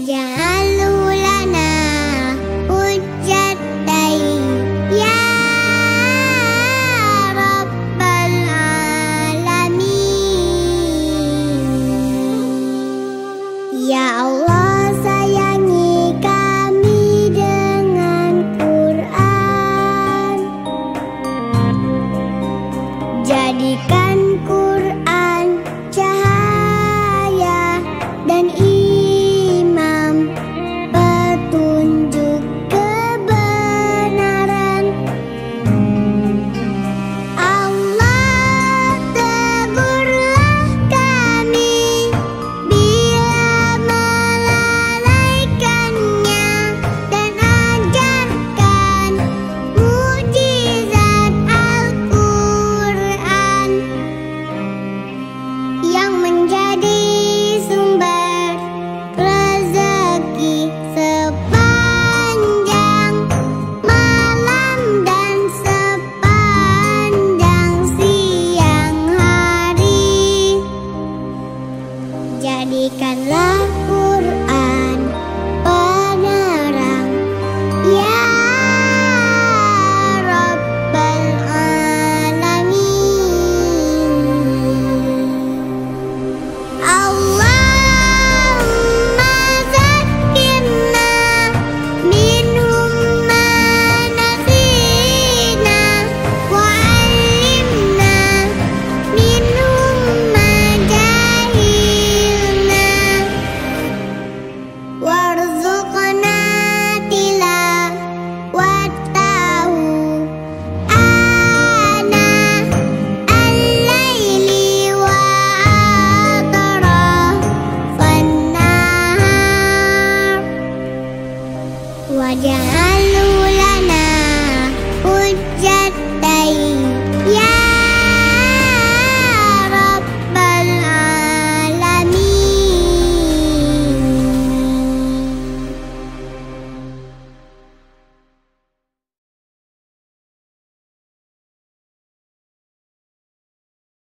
واجعله لنا حجتين. يا رب العالمين.